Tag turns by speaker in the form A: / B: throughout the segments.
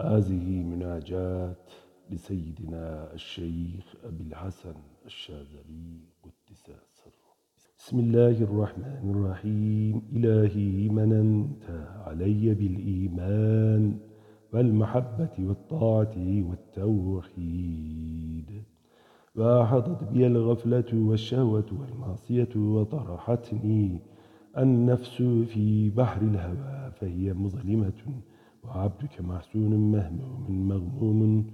A: هذه مناجات لسيدنا الشيخ أبي الحسن الشاذلي قدس سره. بسم الله الرحمن الرحيم. إلهي مننت علي بالإيمان والمحبة والطاعة والتوحيد. وأحطت بي الغفلة والشهوة والمعصية وطرحتني النفس في بحر الهوى فهي مظلمة وعبدك محسون مهموم مغموم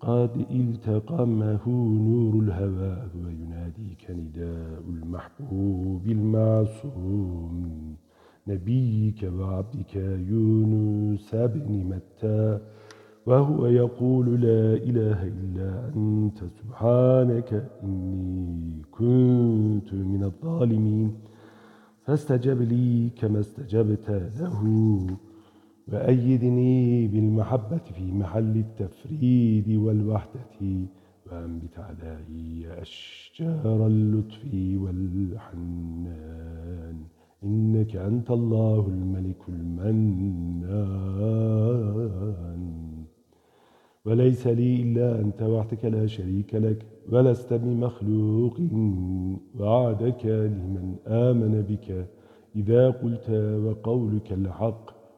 A: قد التقمه نور الهوى ويناديك نداء المحبوب المعصوم. نبيك وعبدك يونس بن متى وهو يقول لا إله إلا أنت سبحانك إني كنت من الظالمين. فاستجب لي كما استجبت له. وأيدني بالمحبة في محل التفريد والوحدة وأنبت علي أشجار اللطف والحنان. إنك أنت الله الملك المنان. وليس لي إلا أنت وحدك لا شريك لك ولست بمخلوق. وعدك لمن آمن بك إذا قلت وقولك الحق.